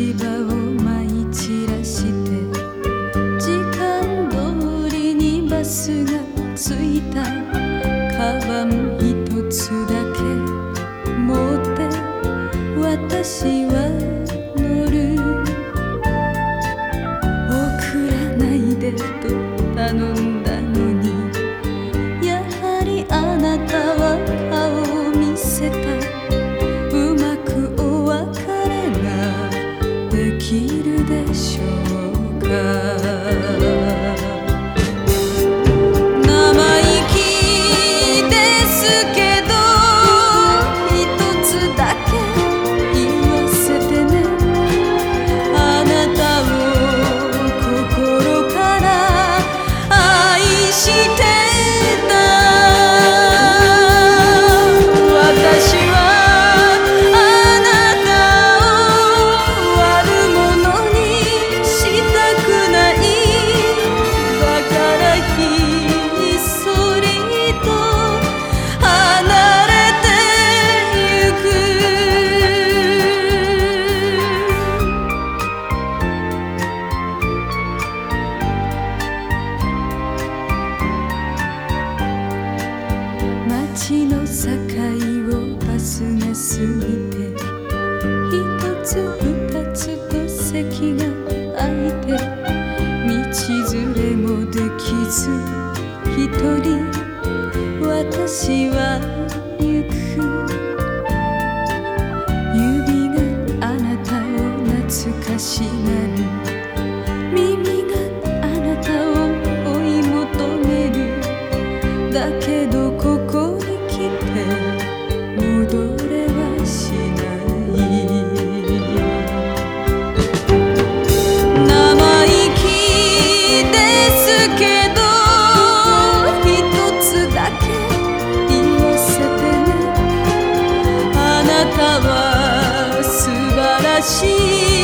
落を舞い散らして時間通りにバスが着いた。カバン一つだけ持って私は乗る。送らないでときるでしょうか。つ二つと席が空いて道連れもできず一人私は心。